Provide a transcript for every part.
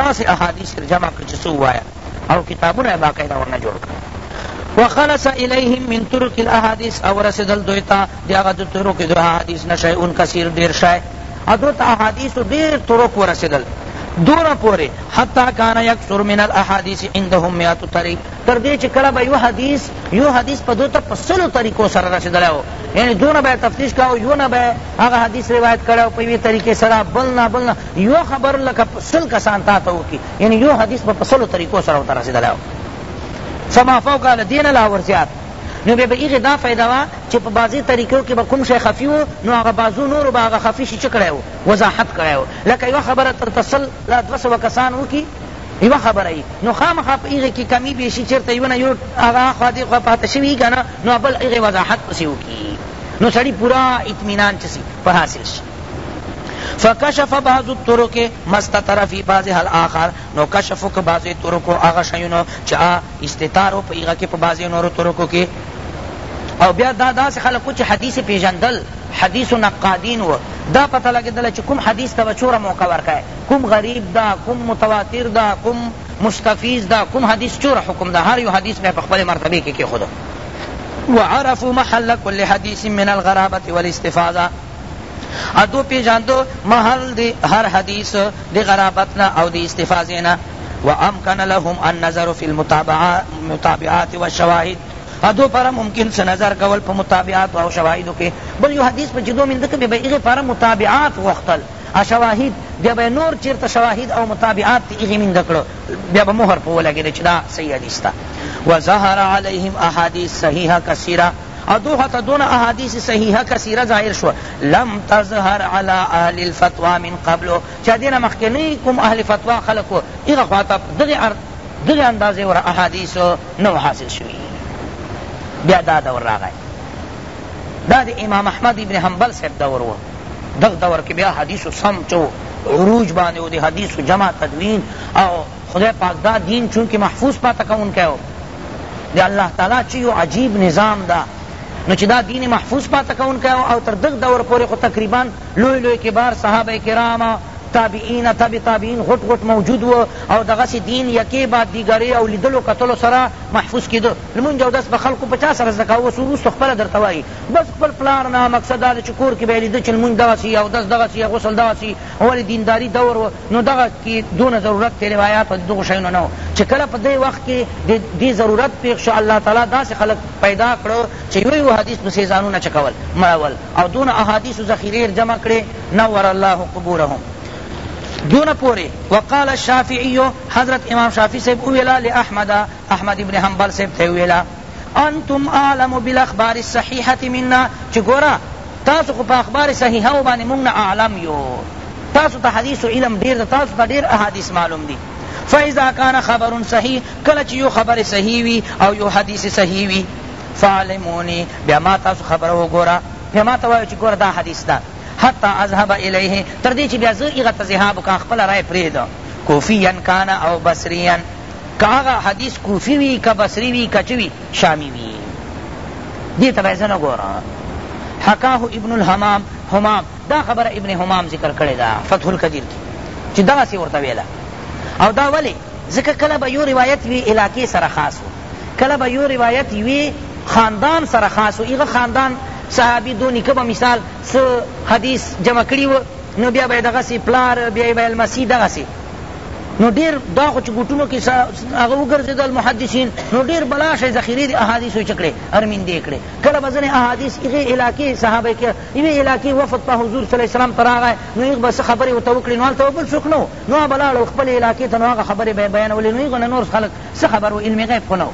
داسې احادیث جمع کړه چې څه ووایه او کتابونه یې باقاعده ورنه جوړ کړل وخلص الیهم من طرق الاحادیث او رسیدل دوی ته د هغه د طرقو د احادیث نه شیئون کثیر ډېر شی او دوی ته احادیثو ډېر طرق ورسېدل دور پوری حتی کان یکثر من الاحادیث عندهم مئات طریق تر دې چې کله به یو حدیث یو حدیث په دوته په سلو طریقو سره رسېدلی و یعنی دونه به تفتیش کوو یو نه به هغه حدیث روایت کړی و په یوې طریقې سره بل نه بل نه یو خبر لکه سل کسان تا ته وکړي یعنی یو حدیث به په سلو طریقو سره ورته رسېدلی و فما فوق له دې نه لا ورزیات نو بیا به هغې دا فایده وه چې په بعضې طریقو کې به کوم شی خفي و نو هغه بعضو نورو به هغه خفي شي څه کړی و وضاحت کړی و لکه یوه خبره تر ته سل دوه سوه کسان وکړي یوه خبره یي نو خامخا په هغې کې کمی بیشي چېرته یو نه یو هغه خوا دېخوا پاته شوي که نه نو بل هغې وضاحت پسې وکړي نو سړي پوره اطمینان چسي په حاصل شي فکشف بعض الطرق مستتر فی بعض هل آخر نو کشف ک بعض طرق هغه شیونو چې استتار په هغه کې په بعض نور طرق کې او بیا دا داس خلکو چې حدیث پیژندل حدیث نقادین و دا پته لګیدل چې کوم حدیث ته چوره موقع ورکای کوم غریب دا کوم متواتر دا کوم مستفیض دا کوم حدیث چوره حکم دا هر یو حدیث مې په خپل مرتبه کې کې خود وعرفوا محل كل حديث من الغرابة والاستفاضة ادو پیجاندو محل دی هر حدیث دی غرابتنا او دی استفازینا و امکن لهم النظر فی المتابعات و شواهد ادو پر ممکن سے نظر کول په متابعات او شواهد کې بل یو حدیث په جدو من دکې به ایغه پر متابعات وختل شواهد بیا به نور چیرته شواهد او متابعات ایغه من دکړو بیا به مهر په ولګې چې دا صحیح حدیث تا وظهر علیهم احادیث صحیحه کثیره ادوخه تدون احادیث صحیحه کثیره ظاهر شو لم تظهر على اهل الفتوى من قبل چا دین مخکنی کوم اهل فتوا خلقو ایغه خاطب دغه دغه اندازې ور احادیث نو حاصل شوی بیا دا دور راغی دا د امام احمد ابن حنبل صاحب دور و دغ دور کې بیا حدیثو سم چو عروج باندې و د حدیثو جمع تدوین او خدای پاک دا دین چونکہ محفوظ پاتا کون کہو دے اللہ تعالی چیو عجیب نظام دا نو چې دا دین محفوظ پاته کونکی او تر دغ دور پورې خو تقریبا لوی لوی کبار صحابه کرام تابعین تبع تابعین غټ غټ موجود و او دغسې دین یکی بعد دیګرې او لیدلو کتلو سره محفوظ کېده لمونځ او دس به خلکو په چا سره زده کوو اوس وروسته خپله درته وایي بس خپل پلار نه مقصد دا چې کور کې به یې لیده چې لمونځ دغسې او دس دغسې یا غسل دغسې ولې دینداري دور و نو دغه کې دونه ضرورت تې روایات د دغو شیانو نه چې کله په دې وخت کې دې ضرورت پېښ شو الله تعالی داسې خلک پیدا کړه چې یو یو حدیث پسې ځانونه چکول مړول او دونه احادیثو ذخیرې جمع کړې نور الله قبورهم دون پوری وقال الشافعی حضرت امام شافعی سے اویلا لاحمد احمد ابن حنبل سے تھے اویلا انتم عالم بالاخبار الصحیحه منا چگورا تاسو خو په اخبار صحیحه باندې موږ عالم یو تاسو ته حدیث او علم ډیر تاسو ته ډیر احادیث معلوم دي فاذا كان خبر صحیح کله چې یو خبر صحیح وي او یو حدیث صحیح وي فعلمونی بیا ما تاسو خبر وګوره بیا ما ته وایو چې ګوره دا حدیث ده حتی اذهب الیه تر دې چې بیا زه هغه ته ذهاب کا خپل رای پرېږدم کوفیان کان او بصریان که هغه حدیث کوفی وي که بصری وي که چه وي شامی وي دې ته به زه نه ګورم حکاه ابن الحمام حمام دا خبره ابن حمام ذکر کړې ده فتح القدیر کې چې دغسې ورته ویله او دا ولې ځکه کله به یو روایت وي علاقې سره خاص و کله به یو روایت وي خاندان سره خاص و ایغه خاندان صحابي دو نیکه به مثال څه حدیث جمع کړي و نو بیا به یې دغسې پلار بیا یې به لمسي دغسې نو ډیر دا خو چې ګوټونو کې هغه وګرځېدل محدثین نو ډیر بلا شی ذخیرې د احادیثو یې چکړې ارمیندې کړې کله به ځینې احادیث هغې علاقې صحابه کې یوې علاقې وفد په حضور صلی وسلم ته راغی نو هغه به څه خبرې ورته وکړې نو هلته بل څوک نه نو هغه به لاړ خپلې علاقې ته نو هغه خبرې به یې بیانولې نو هغه نه نور خلک څه خبر و علم غیب خو نه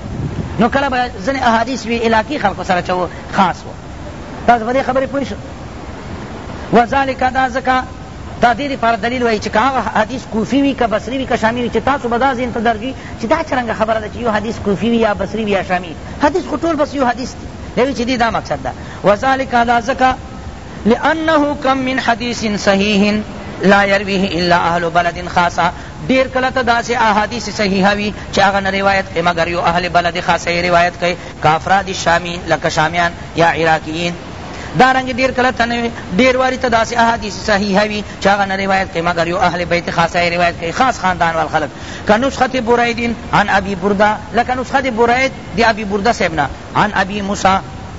نو کله به ځینې احادیث وي علاقې خلکو سره چې خاص و تاسو باندې خبرې پوه شو وذالک دا ځکه دا دې لپاره دلیل وایي چې که هغه حدیث کوفي وي که بصري وي که شامي وي چې تاسو به دا ذهن ته درځي چې دا څرنګه خبره ده چې یو حدیث کوفي وي یا بصري وي یا شامي حدیث خو ټول بس یو حدیث دی دوی چې دې دا مقصد ده وذالک دا ځکه لأنه کم من حدیث صحیح لا يرويه الا اهل بلد خاصه ډیر کله ته داسې احادیث صحیحه وي چې هغه نه روایت کوي مګر یو اهل بلد خاصه روایت کوي کافراد شامی لکه شامیان یا عراقیین دارنګ ډیر کله تنه ډیر واری ته داسې احادیث صحیحه وي چې هغه نه روایت کوي مګر یو اهل بیت خاصه روایت کوي خاص خاندان وال خلق که نسخه برید عن ابي برده لکه نسخه برید دی ابي برده سیبنا عن ابي موسی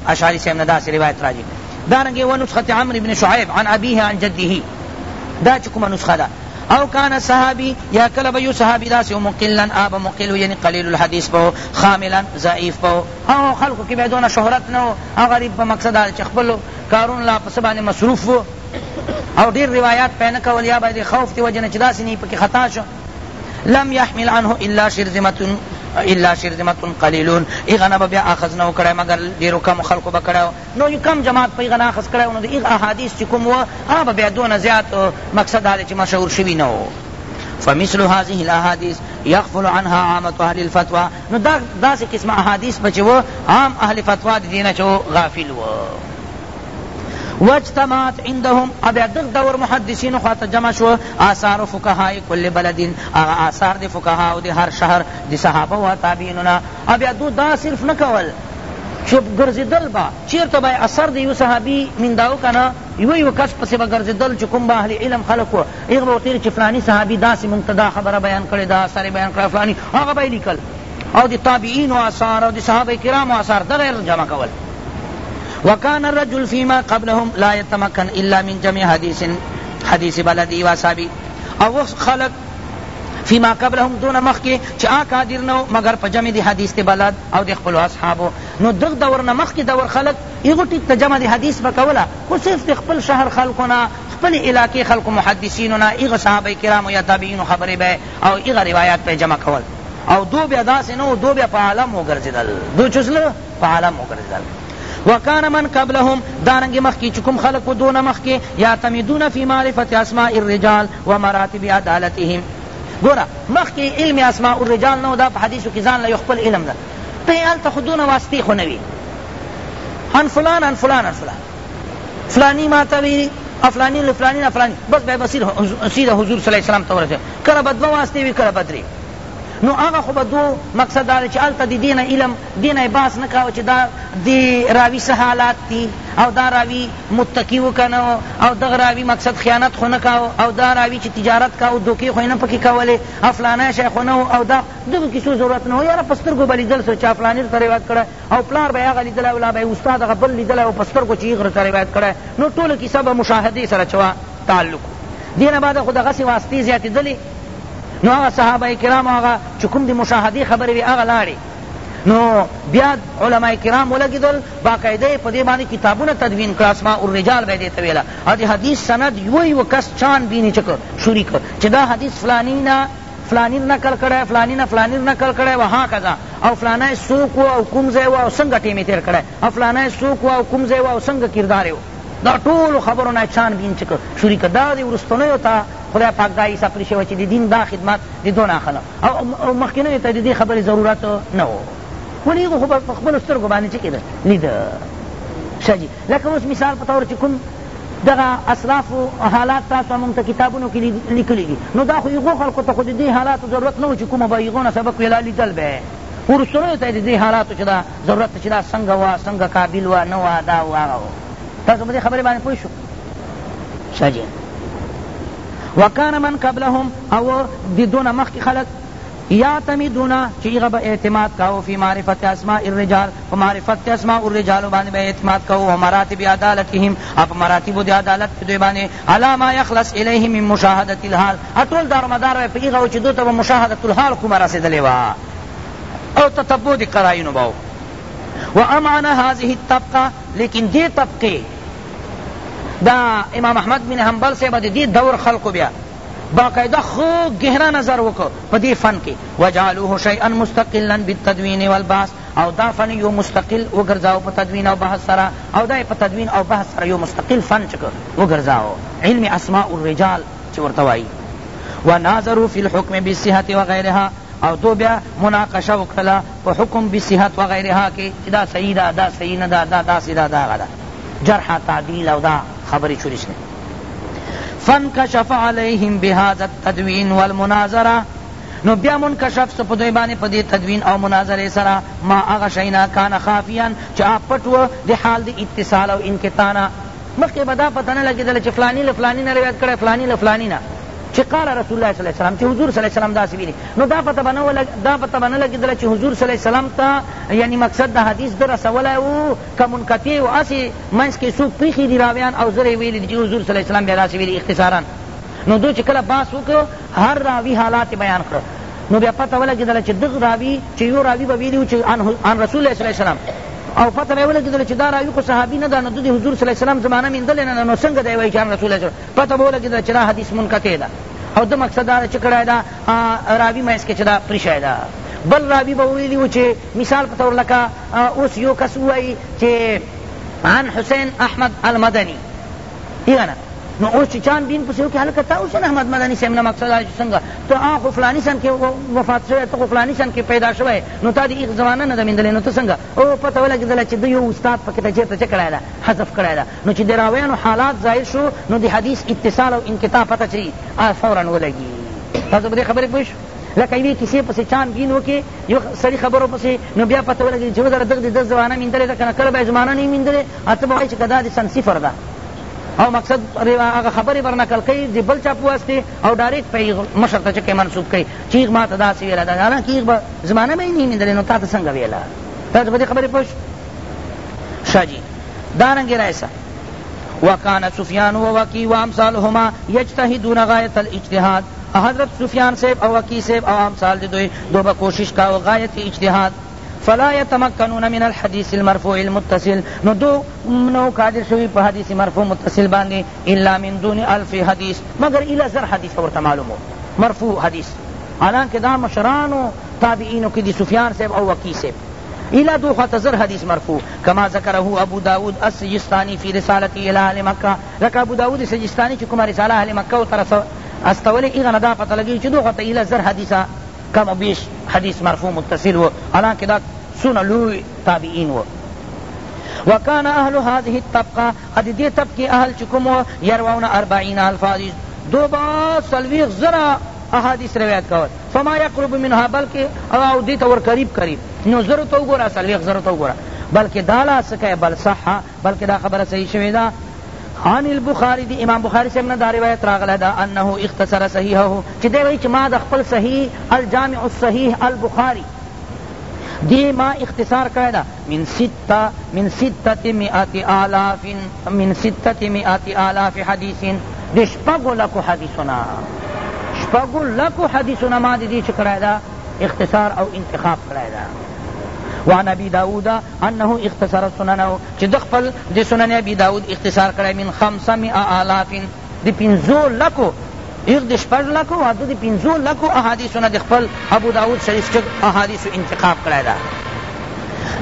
اشعری سیبنا داسې روایت راځي دارنګ یو نسخه عمرو بن شعیب عن ابيه عن جده دا چې کومه نسخه ده او کان صحابی یا کله به یو صحابی داسې مقلا آب مقل یعنی قلیل الحدیث به خاملا ضعیف به او خلکو کې به دونه شهرت نه او غریب به مقصد دا چې خپل کارون لا پس باندې مصروف و او ډیر روایات پې نه کول یا به د خوف دی وجه نه چې داسې نه پکې خطا شو لم يحمل عنه الا شرذمه الا شرذمه قلیلون ایغنا بیا اخذ نو کړه مگر ډیرو کم خلکو بکړه نو کم جماعت په ایغنا اخذ کړه نو ایغ احادیث چې کوم و هغه بیا دون زیات مقصد دا چې مشهور شوی نه فمثل هذه الاحاديث يغفل عنها عامة اهل الفتوى نو دا داسې قسم احادیث بچو عام اهل فتوا دینه چو غافل و واجتماعت عندهم ابیا دغ دور محدثین خوا ته جمع شو آثار فقهای کل بلدین آثار د فقها او د هر شهر د صحابه او تابعیننا ابیا دو دا صرف نه کول چوب گرزدل با چیر تو بای اثر دیو صحابی من داو کنا یو یو کس پسی با گرزدل چکم با اہل علم خلقو ایغ باوتیر چی فلانی صحابی دا سی منتدا خبر بیان کرد دا اثر بیان کرد فلانی آغا بای لکل او دی تابعین و اثار او دی صحابه کرام و اثار دا غیر جمع کول وكان الرجل فيما قبلهم لا يتمكن الا من جمع حديث حدیث بلدی و صحابی او وقت خلق فيما قبلهم دون مخ کې چې آ قادر نه مگر په جمع د حدیث د بلد او د خپلو اصحابو نو دغ دور نه مخکې دور خلق یو ټیک ته جمع د حدیث به کوله خو صرف د خپل شهر خلکو نه خپل علاقې خلکو محدثینو نه هغه صحابه کرامو یا تابعینو خبرې به او هغه روایات به جمع کول او دو بیا داسې نه دو بیا په عالم وګرځېدل دو چسله په عالم وګرځېدل وکان من قبلهم دارنگی مخکی چکم خلق و دون مخکی یعتمدون فی معرفت اسماء الرجال و مراتب عدالتهم گورا مخکی علم اسماء الرجال نو دا په حدیثو کې ځان له یو خپل علم ده ته هلته خو دونه واسطې خو نه وي ان فلان ان فلان ان فلان فلانی ماته ویلي افلانی لفلانی افلانی بس بیا بصیر سیده حضور صلی الله علیه وسلم ته ورسېد کله به دوه واسطې وي کله به درې نو هغه خو به دو مقصد دا چې هلته د دینه علم دینه باس نه کوه چې دا د راوي څه حالات دي او دا راوي متقي وکنه او دغه راوي مقصد خیانت خو نه کوه او دا راوي چې تجارت کوه دوکې خو یې نه پکې کولې او فلانی شی خو نه او دا دغو کیسو ضرورت نه و یاره په سترګو به لیدل سو چا فلانی ته روایت کړی او پلار به یې هغه لیدلی او لا به یې استاد هغه بل لیدلی او په سترګو چې یې غره ته روایت کړی نو ټوله کیسه به مشاهدې سره چوه تعلق دینه بعد خو دغسې واسطې زیاتېدلې نو هغه صحابه کرام هغه چې کوم د مشاهدې خبرې وي هغه لاړې نو بیا علماء کرام ولګېدل باقاعده یې په دې باندې کتابونه تدوین کړه اسماء الرجال به دې ته ویله او د حدیث سند یو یو کس چان بیني چې شوري کړ چې دا حدیث فلانی نه فلانی نقل کړی فلانی نه فلانی نقل کړی وها کذا او فلانی څوک و او کوم ځای و او څنګه ټیمې تېر کړی او فلانی څوک و او کوم ځای و او څنګه کردار و دا ټول خبرونه چان بین چکر شوری که دا دی ورستنیو تا خدای پاک دا عیسی پرې شوی چې د دین دا خدمت د دو ناخله او مخکنیو ته د دې خبرې ضرورت نه و ولې هغو خو په خپلو سترګو باندې څه کېده لیده ښه جي لکه اوس مثال په طور چې کوم دغه اصراف و حالات تاسو مونږ ته کتابونو کې لیکلي دي نو دا خو هغو خلکو ته خو د دې حالاتو ضرورت نه و چې کومه به هغو نه سبق ویلا لیدل به ورستنیو ته د دې حالاتو چې دا ضرورت چې دا څنګه وه څنګه قابل وه نه وه دا و هغه وه تاسو باندې خبرې باندې پوه شو شاجي وکان من قبلهم او د دونه مخکې خلق یعتمدون چې هغه به اعتماد کاو فی معرفت اسماء الرجال په معرفت اسماء الرجال باندې به اعتماد کاو او مراتب عدالتهم اپ مراتب د عدالت دوی باندې علامه یخلص الیه من مشاهده الحال اټول دار مدار په هغه چې دوی ته مشاهده الحال کوم رسیدلې وا او تتبع د قرائن باو و امعن هذه الطبقه لیکن دې طبقه دا امام احمد بن حنبل سے بد دی دور خلق بیا باقاعدہ خوب گہرا نظر وکړو په دې فن کې وجعلوه شیئا مستقلا بالتدوین والبحث او دا فن یو مستقل وګرځاو په تدوین او بحث سره او دا په تدوین او بحث سره یو مستقل فن چکو وګرځاو علم اسماء الرجال چې ورته وایي وناظروا فی الحکم بالصحت وغیرها او دو بیا مناقشه وکړه په حکم بالصحت وغیرها کې دا صحیح دا دا صحیح نه دا دا دا دا دا, دا, دا, دا, دا, دا, دا, دا, دا جرح تعدیل او دا خبری چوریش نه فانکشف علیہم بهذا التدوین والمناظره نو بیا منکشف سو پدوی باندې پدی تدوین او مناظره سره ما هغه شینا کان خافیان چې پټو د حال د اتصال او انقطاع مخکې بدا پتہ نه لګیدل چې فلانی لفلانی نه روایت کړه فلانی لفلانی نه چې قال رسول الله صلی الله علیه وسلم چې حضور صلی الله علیه وسلم داسې ویلي نو دا پته به نه دا پته به نه لګېدله چې حضور صلی الله علیه وسلم ته یعنی مقصد د حدیث ده رسولی و که منقطع و هسې منځ کې څوک پېښې دي راویان او زر یې ویلي چې حضور صلی الله علیه وسلم بیا داسې ویلي اختصارا نو دو چې کله باس وکړو هر راوي حالات بیان کړه نو بیا پته ولګېدله چې دغ راوي چې یو راوي به ویلي چې عن رسول الله صلی الله علیه وسلم او پته مې ولګېدله چې دا راوي خو صحابي نه ده نو د حضور صلی الله علیه وسلم زمانه مېندلې نه ده نو څنګه دی وایي چې عن رسول الله پته به ولګېدله چې دا حدیث منقطع ده او د مقصد دا چې کړای دا راوی مې اس کې چې دا پرشای دا بل راوی به ویلی و چې مثال په تور لکه اوس یو کس وایي چې عن حسین احمد المدنی یې نه نو اوس چې چاند دین پسې وکړي هلکه تا اوس احمد مدني صاحب نه مقصد دا چې څنګه ته هغه خو فلاني سن کې وفات شوی ته خو فلاني سن کې پیدا شوی نو تا د ایغ زمانه نه ده میندلې نو ته څنګه او پته ولګېدله چې ده یو استاد پکې ته چېرته څه کړی ده حذف کړی ده نو چې د راویانو حالات ظاهر شو نو د حدیث اتصال او انقطاع پته چي فورا ولګي تاسو په دې خبرې پوه لکه یوې کیسې پسې چاند بین وکړې یو سړي خبرو پسې نو بیا پته ولګېږي چې وزره دغ د ده زمانه میندلې ده که نه کله به یې زمانه نه یې میندلې ته به وایي چې که دا د سن صفر ده او مقصد هغه خبرې بر نقل کوي د بل چا په واسطې او ډایرکټ په هغې مشر ته چکې منسوب کوي چې هغه ما ته داسې ویله ده حالانکې هغه به زمانه مې نه موندلې نو تا ته څنګه ویله تاسو په دې خبرې پوه شاه جي دارنګې رایسه وكان سفيان ووكي وامثالهما يجتهدون غاية الاجتهاد حضرت سفیان صاحب او وکی صاحب او امثال دے دوئے دو با کوشش کا غایت اجتہاد فلا يتمكنون من الحديث المرفوع المتصل ندو نو قادر شوي په حدیث مرفوع متصل باندې الا من دون الف حديث مگر الا زر حديث اور معلومو مرفوع الان کدا مشران مشرانو تابعینو او کدي سفيان صاحب او وكي صاحب إلى دو خطزر حديث مرفوع كما ذكره أبو داود السجستاني في رسالته إلى أهل مكة لك أبو داود السجستاني كما رسالة أهل مكة ترسه استولي إغنى دا پتہ لگی چھ دو خط إلى زر حدیثا کم بیش حدیث مرفوع متصل و الان کدا دا سونا لوی تابعین و وکان اهل هذه الطبقه قد دي طبقه اهل چکم و یروون اربعین الفاظ دو با سلویخ زرا احادیث روایت کول فما يقرب منها بلکه او دی تور قریب قریب نو زر تو گورا سلویخ زر تو گورا بلکه دالا سکے بل صحا بلکه دا خبر صحیح شوی دا عن البخاری دی امام بخاری سے امنا دا روایت راغلہ دا انہو اختصر صحیحہو چی دے ویچ ما دا خپل صحیح الجامع الصحیح البخاری دی ما اختصار کرے دا من ستہ من ستت مئات آلاف من ستت مئات آلاف حدیث دی شپگو لکو حدیثنا شپگو لکو حدیثنا ما دی دی چکرے دا اختصار او انتخاب کرے دا وعن ابي داود انه اختصر سننه چې د خپل د سنن ابي داود اختصار کړی من 500 الاف د 500 لکو یو د شپږ لکو او د 500 لکو احادیثونه د خپل ابو داود شریف چې احادیثو انتخاب کړی ده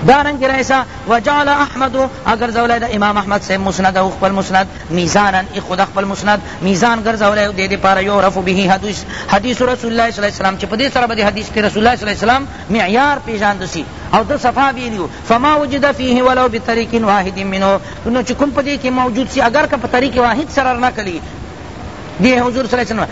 دارنگ رئیسا وجعل احمد اگر زولای دا امام احمد سے مسند او خپل مسند میزانا ای خود خپل مسند میزان گر زولای دے دے پارا یعرف به حدیث حدیث رسول الله صلی الله علیه وسلم چې په دې سره به حدیث کې رسول الله صلی الله علیه وسلم معیار پیژاند سی او دو صفا ویلیو فما وجد فيه ولو بطریق واحد منه نو چې کوم په دې کې موجود سی اگر که په طریق واحد سره نه کړي دی حضور صلی الله علیه وسلم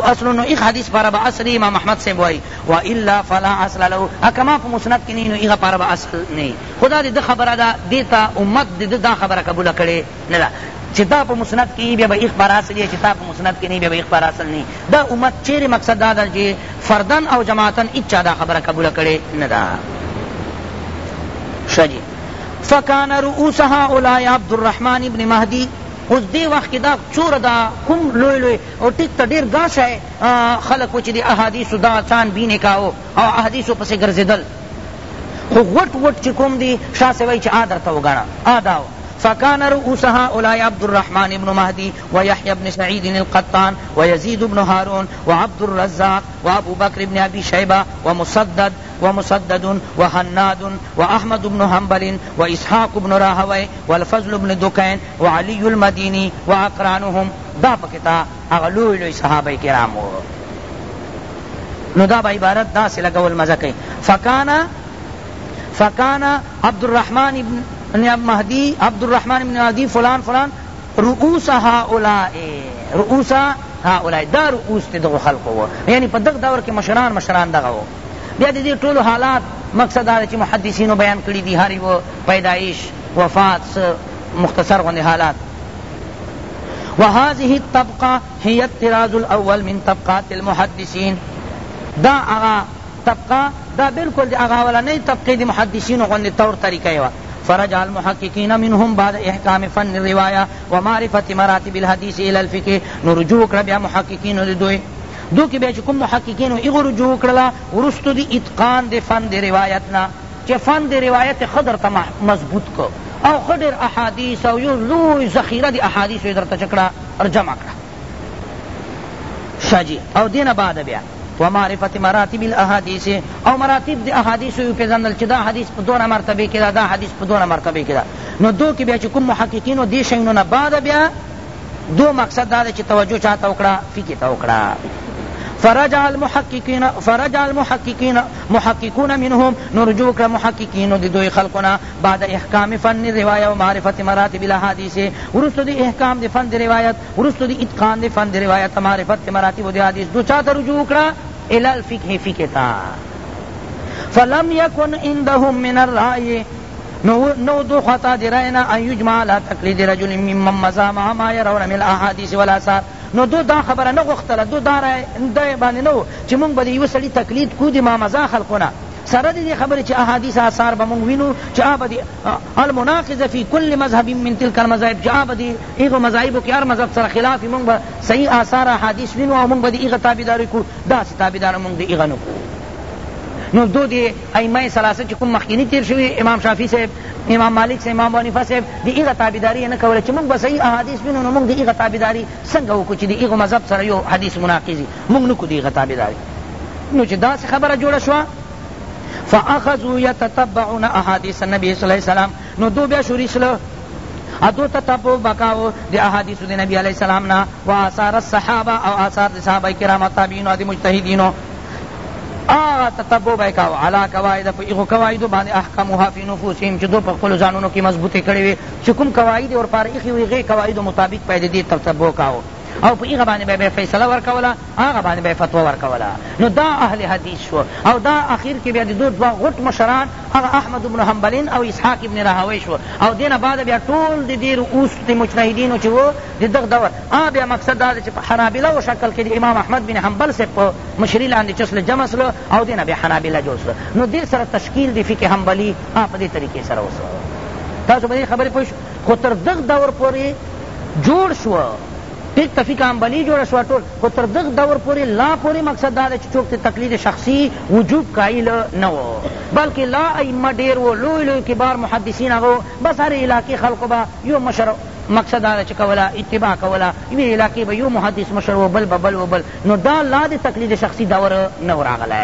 فله اصل نو ایغ حدیث پر با اصل امام احمد سے وای و الا فلا اصل له کما په مسند کې نه نو ایغ پر با اصل نه خدا دې خبره ده دیتا امت دې دا خبره قبول کړي نه ده چې دا په مسند کې بیا به ایغ پر اصل یا چې تا په مسند کې نه بیا به ایغ پر اصل نه دا امت چیرې مقصد دا ده چې فردن او جماعتن اچا دا خبره قبول کړي نه ده شجی فکان رؤوس هؤلاء عبد الرحمن ابن مهدی اوس دې وخت کې دا څوره دا کوم لوی لوی او ټیک ته ډېر ګاس ہے خلک و چې د احادیثو دا څانبینې کاو او احادیثو پسې ګرځېدل خو غټ غټ چې کوم دي شاه سوی چې عادت وګڼه آداو فكان رؤوس هؤلاء عبد الرحمن بن مهدي ويحيى بن سعيد القطان ويزيد بن هارون وعبد الرزاق وابو بكر بن ابي شيبه ومسدد ومسدد وهناد وأحمد بن حنبل وإسحاق بن راهوي والفضل بن دكين وعلي المديني وأقرانهم دا پکتا اغلوی لوی صحابه کرامو نو دا با عبارت دا سے لگول مزہ کئی فکانا فکانا عبد الرحمن مهدی عبدالرحمن بن مهدی فلان فلان رؤوس هؤلاء رؤوس هؤلاء دا رؤوس تی دغو خلقو و یعنی پا دغ دور که مشران مشران دغو بیا دی ټولو حالات مقصد دا چې محدثینو بیان کړي دي هر یو پیدایش وفات مختصر غوندې حالات وهذه الطبقه هي الطراز الاول من طبقات المحدثين دا هغه طبقه دا بالکل د هغه اولنۍ طبقې د محدثینو غوندې طور طریقه یې وه فرجع المحققين منهم بعد إحكام فن الرواية ومعرفة مراتب الحديث إلى الفقه نرجو کربیا محققین لدوی دو کی بیچ کوم محققین ایغه رجوع کړلا ورستو دی اتقان دی فن دی روایت نا چې فن دی روایت خضر ته مضبوط کو او خضر احادیث او یو لوی ذخیره دی احادیث درته چکړه اور جمع کړه شاجی او دینه بعد بیا و معرفت مراتب الاحادیث او مراتب د احادیث یو پیژندل چې دا حدیث په دونه مرتبه کې دا دا حدیث په دونه مرتبه کې دا نو دو کې بیا چې کوم محققینو دې شیونو نه بعد بیا دو مقصد دا چې توجه چاته وکړه فقه ته وکړه فرجع المحققين فرجع المحققين محققون منهم نرجوك محققين دي دوی خلقنا بعد احکام فن روایه و معرفت مراتب الاحادیث ورستو دی احکام دی فن دی روایت ورستو دی اتقان دی فن دی روایت معرفت مراتب دی حدیث دو چاہتا رجوع کرا الالفقه فقه تا فلم یکن اندهم من الرائی نو دو خطا درائنا ان یجمع لا تقلید رجل ممن مزا مع ما يرون من الاحاديث والاثار نو دو دا خبره نه غختله دو دا رای باندې نو چې مونږ به یو سړي تقلید کو دي ما مزا خلقونه سره دې خبرې چې احادیث آثار به مونږ وینو چې هغه به المناقض فی کل مذهب من تلک المذاهب چې هغه به دې هغو مذاهبو کې هر مذهب سره خلاف مونږ به صحیح آثار احادیث وینو او مونږ به دې هغه تابعداري کړو داسې تابعدار مونږ دې هغه نه نو دو دی ائمه ثلاثه چې کوم مخکینی تیر شوی امام شافعی صاحب امام مالک صاحب امام حنیفه صاحب دی ایغه تابعداري نه کوله چې موږ به صحیح احادیث وینو نو موږ دی ایغه تابعداري څنګه وکړو چې دی ایغه مذهب سره یو حدیث مناقضي موږ نه کو دی ایغه تابعداري نو چې داسې خبره جوړه شوه فاخذوا يتتبعون احاديث النبي صلی الله علیه وسلم نو دو بیا شروع شله ادو تتبع بکاو دی احادیث دی نبی علیہ السلام نا و آثار الصحابہ او آثار دی صحابہ کرام تابعین او دی مجتہدین آغا تتبع بکاو علا قواعد په ایغو قواعد باندې احکامها فی نفوسهم چې دو په خپل ځانونو کې مضبوطی کړی وي چې کوم قواعد اور پار ایخي وي غي قواعد مطابق پیدا دی تتبع کاو او په هغه باندې به فیصله ورکوله هغه باندې به فتوا ورکوله نو دا اهل حدیث شو او دا اخیر کې بیا د دو دوه غټ مشران هغه احمد بن حنبلین او اسحاق ابن راهوی شو او دینه بعد بیا ټول د دیر اوس د مجتهدینو چې وو د دغه دور ا بیا مقصد دا چې په حنابله و شکل کې د امام احمد بن حنبل سے په مشری لاندې چسل جمع سلو او دینه بیا حنابله جوړ سلو نو دې سره تشکیل د فقه حنبلي ا په دې طریقې سره وسو تاسو باندې خبرې پوښ خو تر دغه دور پورې جوړ شو ټیک تفیق امبلی جوړه شوه ټول خو تر دغ دور پورې لا پورې مقصد دا دی چې څوک د تقلید شخصي وجوب قایل نه و بلکې لا ائمه ډېر و لوی لوی کبار محدثین هغه بس هر علاقې خلقو به یو مشر مقصد دا چې کوله اتباع کوله یوې علاقې به یو محدث مشر و بل به بل و بل نو دا لا د تقلید شخصي دور نه و راغلی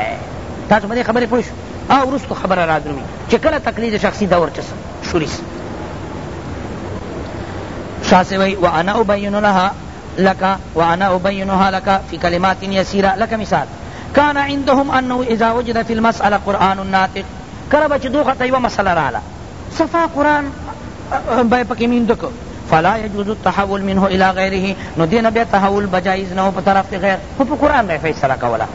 تاسو په دې خبرې پوه شو او وروستو خبره را درومي چې کله تقلید شخصي دور چس شوري شاه سوی و انا ابین لها لك وأنا أبينها لك في كلمات يسيرة لك مثال كان عندهم أنه إذا وجد في المسألة قرآن ناطق كربت دوخة أيوة طيب مسألة رالا صفا قرآن بيبك من دكو فلا يجوز التحول منه إلى غيره ندين بي تحول بجائز نو بطرف غير هو قرآن ما فيصل كولا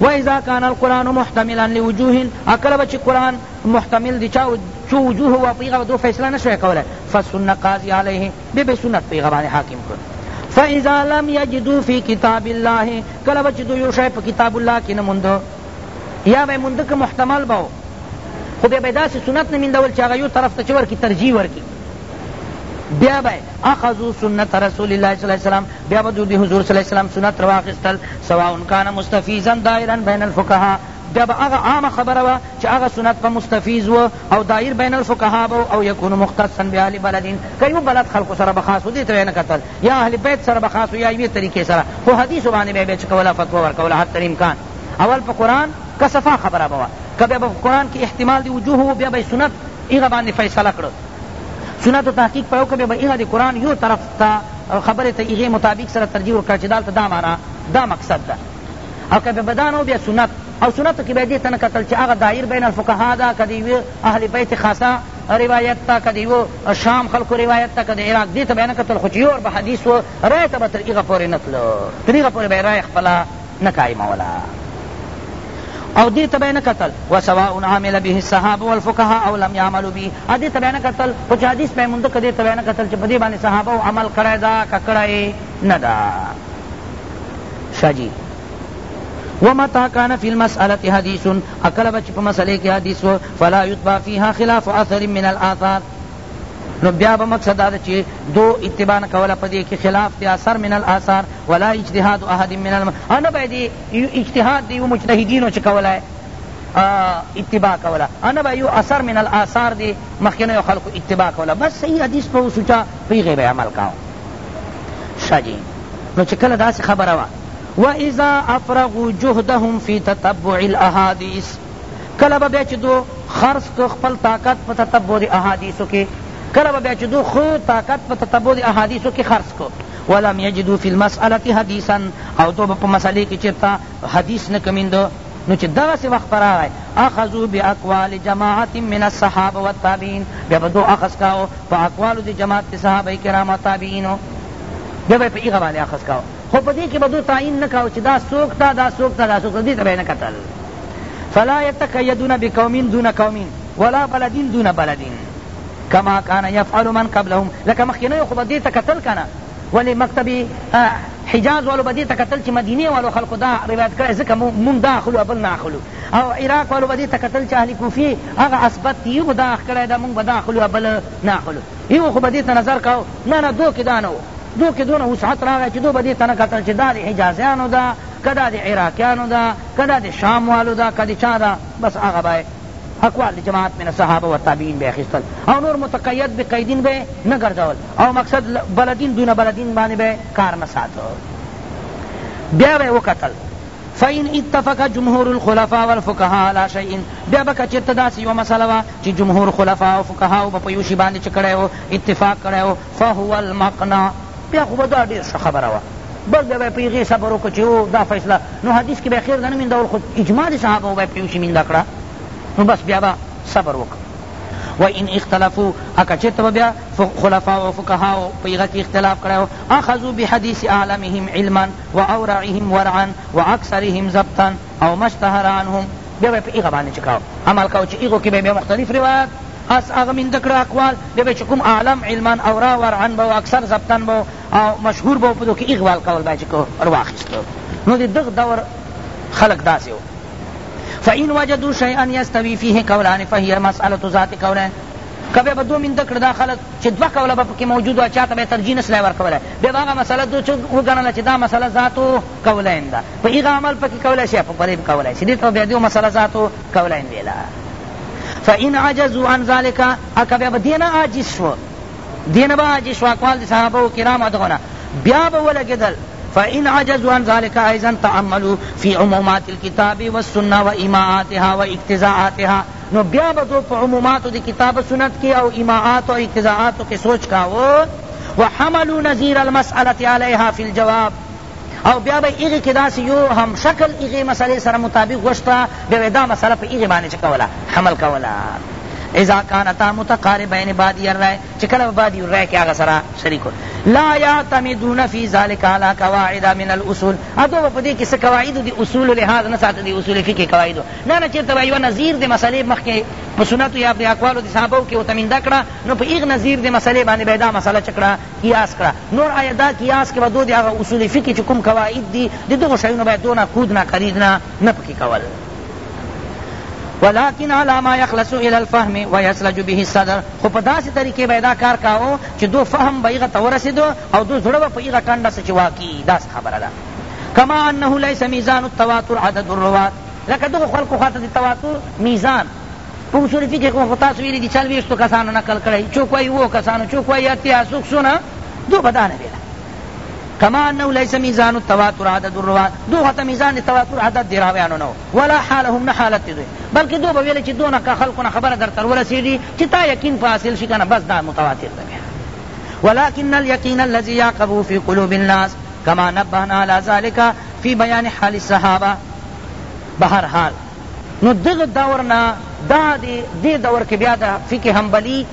وإذا كان القرآن محتملا لوجوه أكلبت القرآن محتمل دي چو وجوه وطيغه ودو فيصلة نشوه كولا فالسنة قاضي عليه بي بي حاكم كولا فاذا لم یجدو فی کتاب اللہ کلا بچ دو یو شای پا کتاب اللہ کی نموندو یا بے مندو که محتمل باو خود بے داس سنت نمیندول چاگا یو طرف تا چور کی ترجیح ورکی بیا بے اخذو سنت رسول اللہ صلی اللہ علیہ وسلم بیا بدو دی حضور صلی اللہ علیہ وسلم سنت رواقستل سواء کان مستفیزا دائرا بین الفقہا بیا به هغه عامه خبره وه چې هغه سنت به مستفیض و او دایر بین الفقها به او یکون مختصا به اهل بلدین که یو بلد خلکو سره به خاص و دې ته نه کتل یا اهل بیت سره به خاص یا یوې طریقې سره خو حدیثو باندې به یې چې کوله فتوا ورکوله هر تر امکان اول په قرآن که صفا خبره به وه که بیا به قرآن کې احتمال دی وجوه و بیا به سنت هغه باندې فیصله کړه سنت و تحقیق پیو که بیا به هغه د قرآن یو طرف ته خبرې ته هغې مطابق سره ترجیح ورکړه چې دالته دا معنا دا مقصد ده او که بیا به دا نه بیا سنت او سنتو کې به دې ته نه کتل چې هغه دایر بین الفقها ده که د یوې اهل بیت خاصه روایت ته که د یوه شام خلکو روایت ته که د عراق دې ته به یې نه کتل خو چې یو ور به حدیث و رایې ته به تر هغه پورې نه تلو تر هغه پورې به یې رایې خپله نه قایموله او دې ته به نه کتل وسواء عمل به الصحابه والفقهاء او لم يعملوا به دې ته به نه کتل خو چې حدیث پیمونده که دې ته به نه کتل چې په دې باندې صحابه عمل کړی ده که کړی نه ده شاه جي ومتا کان فی المسألة حدیث اکل بچ پا مسئلے کی حدیث فلا یتبا فیها خلاف اثر من الاثار نو بیا به مقصد دا چې دو اتباع نه کوله په دې کې خلاف دی اثر من الاثار ولا اجتهاد احد من الم انا به دې اجتهاد دی مجتهدینو چې کوله اتباع کوله انا به یو اثر من الاثار دی مخکنه خلق اتباع کوله بس صحیح حدیث په سوچا په غیب عمل کاو شاجی نو چې کله داسې خبره وا واذا افرغوا جهدهم في تتبع الاحاديث کله به بیا چې دو خرص کو خپل طاقت په تتبع د احادیثو کې کله به بیا چې دو خو طاقت په تتبع د احادیثو کې خرص کو ولم یجدو فی المسألة حدیثا او تو په مسئلې کې چېرته حدیث نه کمیندو نو چې دغسې وخت پر راغی اخذو باقوال جماعت من الصحابه والتابعین بیا به دو اخذ کاو په اقوالو د جماعت د صحابه کرامو تابعینو بیا به یې په هغه باندې اخذ کاو خو په دې کې به دو تعین نه کاوه چې دا څوک تا دا څوک تا دا څوک تا دې ته به یې نه کتل فلا یتقیدون بقومین دون قومین ولا بلدین دون بلدین کما کان یفعل من قبلهم لکه مخکینیو خو به دې ته کتل که نه ولی مکتب حجاز والو بدی تکتل چې مدینه والو خلقو دا روایت کړی ځکه مونږ دا اخلو بل نه اخلو او عراق والو بدی تکتل چې اهل کوفي هغه اثبت یو دا اخ کړی دا مونږ به دا اخلو بل نه اخلو یو خو به دې ته نظر کوو نه نه دو کې دا نه دو کې دونه وسعت راغی چې دو به دې ته نه کتل چې دا د حجازیانو ده که دا د عراقیانو ده که دا د شام والو ده که د چا ده بس هغه به اقوال جماعت من صحابه و تابعین به اخیستل او نور متقید به قیدین به نه ګرځول او مقصد بلدین دونه بلدین باندې به کار نه ساتو بیا به وکتل فإن اتفق جمهور الخلفاء والفقهاء على شيء بیا به که چېرته داسې یوه مسله وه چې جمهور خلفاء او فقهاو به په یو شي باندې چې کړی و اتفاق کړی و فهو المقنع بیا خو به دا ډېر ښه خبره وه بس بیا به یې په هغې صبر وکړو چې او دا فیصله نو حدیث کې به خیر ده نه میندول خو اجماع د صحابه به یې پرې وشي مینده کړه نو بس بیا به صبر وکړو و ان اختلافو اکا چرته به بیا خلفا و فقهاو په هغه کې اختلاف کړی و اخذو بحدیث عالمهم علما و اورعهم ورعا و اکثرهم ضبطا او مشتهر عنهم بیا به په هغه باندې چې کوو عمل کوو چې هغو کې به بیا مختلف روایت اس هغه منده کړه اقوال بیا به چې کوم عالم علما اورا ورعا به و اکثر ضبطا به او مشهور به په کې اقبال کول دا چې کو راواخیستو نو د دغ دور خلق داسې و فإن وجدوا شيئا يستوي فيه قولان فهي مسألة ذات قولين کبه به دو منده کړه دا خلک چې دوه قوله به پکې موجود وه چاته به یې ترجیح نسلی ورکولی بیا به هغه مسله دو چې وګڼله چې دا مسله ذاتو قولین ده په هغه عمل پکې کولی شي په پرې کولی شي دې ته بیا دې مسله ذاتو قولین ویله فإن عجزوا عن ذلك کبه به دې نه عاجز شو دین با جی شواکوال دی صحابه و کرام ادغنا بیا به ولګېدل فإن عجزوا عن ذلك أيضا تعملوا في عمومات الكتاب والسنة وإماعاتها واقتزاعاتها نو بیا بدو په عمومات د کتاب سنت کې او اماعات او اقتزاعات کې سوچ کاو وحملوا نظير المسألة عليها في الجواب او بیا به ایغی که داسی یو هم شکل ایغی مسئله سره مطابق وشتا بیا دا مسئله په ایغی باندې چه کولا حمل کولا اذا كانتا متقاربين بادي الرأي چکل بادي الرأي کی آغا سرا شریکو لا يعتمدون في ذلك على قواعد من الاصول ادو پدی کس قواعد دی اصول لحاظ نہ ساتھ دی اصول فقہ قواعد نہ نہ چرتا ویو نظیر دی مسئلے مخ کے سنت یا دی اقوال دی صحابہ کی وتمندا کڑا نو پیغ نظیر دی مسئلے باندې بیدا مسئلہ چکڑا قیاس کڑا نور ایدا قیاس کے بعد دی اصول فقہ چکم قواعد دی دی دو شیوں بعد دونا کودنا خریدنا نہ پکی قواعد ولكن على ما يخلص الى الفهم ويسلج به الصدر خو په داسې طریقې به دا کار کاوه چې دو فهم به هغه ته ورسېدو او دو زړه به په هغه ټنډه څه چې واقعي داسې خبره ده کما انه لیس میزان التواتر عدد الروات لکه دغو خلقو خواته د تواتر میزان په اصول فکر کې خو تاسو ویلي دي څلوېښتو کسانو نقل کړی څوک وایي اوو کسانو څوک وایي اتیا څوک څونه دو به دا نه ویله كما انه ليس ميزان التواتر عدد الروات دو خط ميزان التواتر عدد دي راویانو نو ولا حالهم نه حالت دي بلکه دو به ویل چې دونه کا خلقونه خبره در تر ورسېږي چې تا یقین په حاصل شي کنه بس دا متواتر ده ولكن اليقين الذي يعقب في قلوب الناس كما نبهنا على ذلك في بيان حال الصحابه بهر حال نو دغه دور نه دا دی دور کې بیا د فقه حنبلي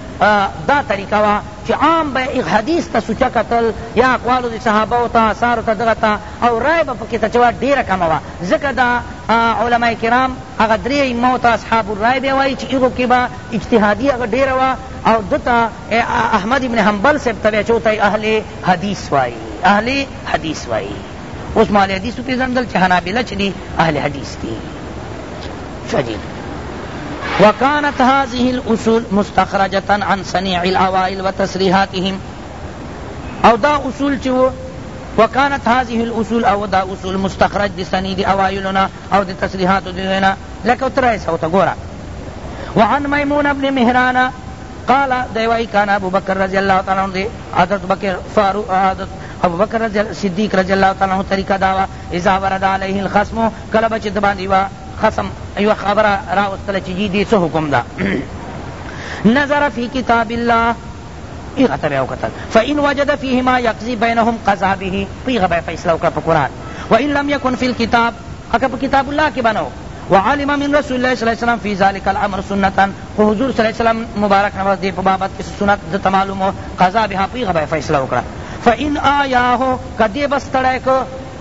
دا طریقه وا چې عام به ایک حدیث ته سوچا قتل یا اقوالو د صحابه ته آثار ته دغه ته او رای به پکې ته چوا ډیره کم وا ځکه دا علما کرام هغه درې موت اصحاب الرای به وایي چې هغو کې به اجتهادي هغه ډیره وا او دته احمد ابن حنبل صاحب ته چوته اهل حدیث وایي اهل حدیث وایي اوس مال حدیث په ځندل چې حنابلہ چې دي اهل حدیث دي شو وكانت هذه الاصول مستخرجه عن صنيع الاوائل وتصريحاتهم او دا اصول چې وكانت هذه الاصول او دا اصول مستخرج دي سني دي اوائلنا او دي تصريحات دي وینا لکه ترای سوتا ګورا وعن ميمون بن مهران قال دیوائی کان ابو بکر رضی اللہ تعالی عنہ حضرت بکر فاروق حضرت ابو بکر رضی صدیق رضی اللہ تعالی عنہ طریقہ داوا اذا ورد علیہ الخصم کلب چت باندې وا خصم یو خبره راوستله چې جي دې څه حکم ده نظر فی کتاب الله ایغه ته به یې وکتل فان وجد فیه ما یقضي بینهم قضا به په هغه به یې فیصله وکړه په قرآن وان لم یکن فی الکتاب هغه په کتاب الله کې بنو وعلم من رسول الله صلی الله علیه وسلم فی ذلک الامر سنتا خو حضور صلی الله علیه وسلم مبارک نواز دی په بابت کې سنت د تمالوم قضا به په هغه به یې فیصله وکړه فان آیاه کدی بس تړای کو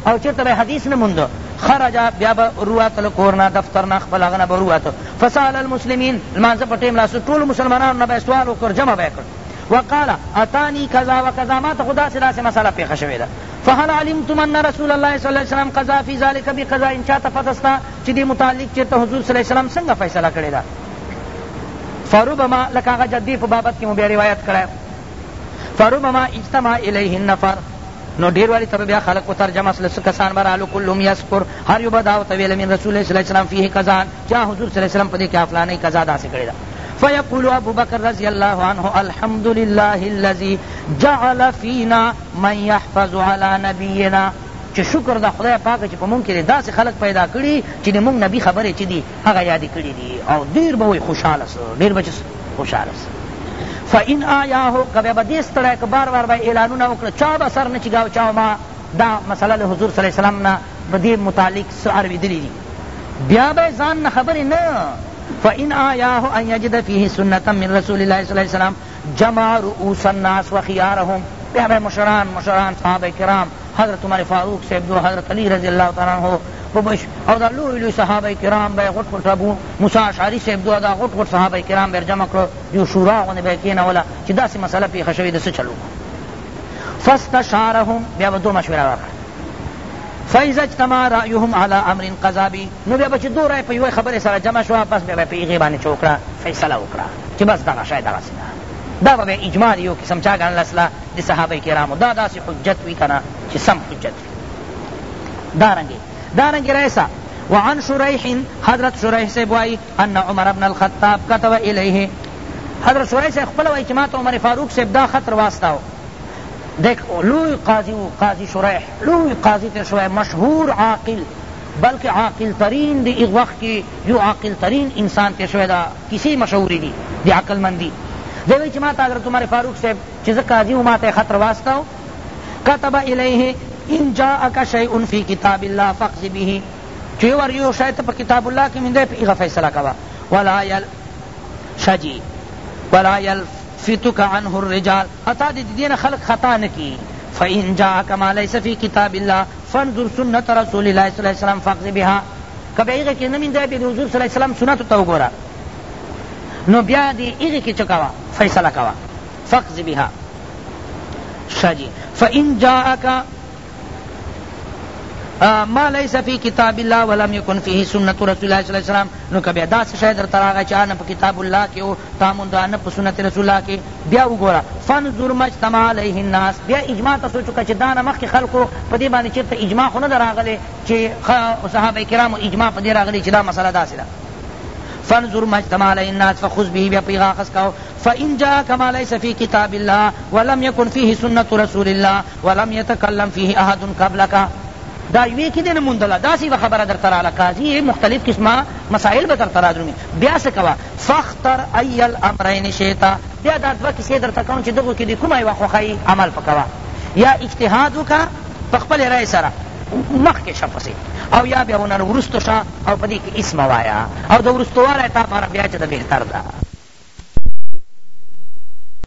او چرته به حدیث نه موندو خرجا بیا به روات کورنا دفترنا خپل هغه نه به روات فسال المسلمین لمانځه په ټیم لاسو ټولو مسلمانانو نه به سوال وکړ جمع به کړ وقال اتانی کذا و کذا ما ته خدا سې داسې مسله پیښه شوې ده فهل علمتم ان رسول الله صلی الله علیه وسلم قضا فی ذلک بقضا ان چاته پتهستا چې دې متعلق چېرته حضور صلی الله علیه وسلم څنګه فیصله کړې ده فربما لکه هغه جدي په بابت کې مو بیا روایت کړی فربما اجتمع الیه النفر نو ډیر والی تب بیا خلق کو ترجمه اصل کسان برالو کلهم یذکر هر یو بداو تویل من رسول الله صلی الله علیه وسلم فيه قضا چا حضور صلی الله علیه وسلم پدې کې افلانې قضا داسې کړی دا فیقول ابو بکر رضی اللہ عنہ الحمد لله الذي جعل فينا من يحفظ على نبينا چې شکر د خدای پاک چې په مونږ کې داسې خلق پیدا کړي چې د مونږ نبی خبرې چې دي هغه یاد کړي دي او ډیر به وي خوشاله سو ډیر به خوشاله سو فإن آیاہو کبھی با دیس طرح ایک بار بار با اعلانو نا اکڑا چاو با سر نچی گاو چاو ما دا مسئلہ لے حضور صلی اللہ علیہ وسلم نا با دی متعلق سعروی دلی دی بیا با زان نا خبری نا فإن آیاہو ان یجد فیه سنتا من رسول اللہ صلی اللہ علیہ وسلم جمع رؤوس الناس و خیارهم بیا با مشران مشران صحابہ کرام حضرت عمر فاروق سے حضرت علی رضی اللہ تعالیٰ عنہ خبش او دا لوی لوی صحابه کرام به غټ غټ ابو موسی اشعری صاحب دوه دا غټ غټ صحابه کرام به جمع کړو یو شورا غوندې به کېنوله چې داسې مسله پیښه شوې د څه چلو فاستشارهم بیا به دو مشوره راکړه فاذا اجتمع رأيهم على امر قضابي نو بیا چې دوه رای په یوه خبرې سره جمع شوه پس بیا به په هغې باندې چې وکړه فیصله وکړه چې بس دغه شی دغسې ده دا به اجماع یو قسم چا ګڼله اصله د صحابه کرامو دا داسې حجت وي که نه چې سم حجت وي دارنګې دارنگی ریسا وعن شریح حضرت شریح سے بوائی ان عمر ابن الخطاب کتب الیہ حضرت شریح سے خپل وائی چمات عمر فاروق سے دا خط رواستا دیکھ لوی قاضی و قاضی شریح لوی قاضی تر شوی مشهور عاقل بلکہ عاقل ترین دی ایک وقت کی یو عاقل ترین انسان تیر شوی دا کسی مشہوری دی دی عقل مندی دوی چی ما تا حضرت عمر فاروق سے چیز قاضی و ما تا خط رواستا ہو کتب الیہ ان جاءک شیء فی کتاب الله فاخذ به چوی ور یو شای ته په کتاب الله کې مندې په فیصله کوا ولا یل شجی ولا یل فتک عنه الرجال اتا دې دین خلق خطا نه کی فإن جاءك ما ليس في كتاب الله فانظر سنة رسول الله صلى الله عليه وسلم فاقض بها کبه ایغه کې نمین دی به حضور صلی الله علیه وسلم سنت ته وګوره نو بیا دې ایغه کې چکوا فیصله کوا فاقض بها شجی فإن جاءك ما ليس في کتاب الله ولم يكن فيه سنت رسول الله صلی الله علیه وسلم نو کبه دا شی در تراغه چا نه په کتاب الله کې او تامون دا نه په سنت رسول الله کې بیا وګوره فن ظلم اجتماع علیه الناس بیا اجماع تاسو چې دا نه مخ خلقو په دې باندې چیرته اجماع خو نه دراغله چې صحابه کرامو اجماع په دې راغلی چې دا مسله داسې ده فانظر ما اجتمع عليه الناس فخذ به بیا پیغا خس کاو فان جاءك ما ليس في كتاب الله ولم يكن فيه سنه رسول الله ولم يتكلم فيه احد قبلك دا یوې کې دې نه موندله داسې یوه خبره درته راله قاضي مختلف قسمه مسائل به درته راجرومي بیا څه کوه فاختر ای الامرین شیتا بیا دا دوه کیسې درته کوم چې دغو کې دې کومه یوه خوښوي عمل په کوه یا اجتهاد وکړه په خپل رای سره مخکې شه پسې او یا بیا ونه وروستو شه او په دې کې اسمه وایه او د وروستوالی تا پاره بیا چې د بهتر ده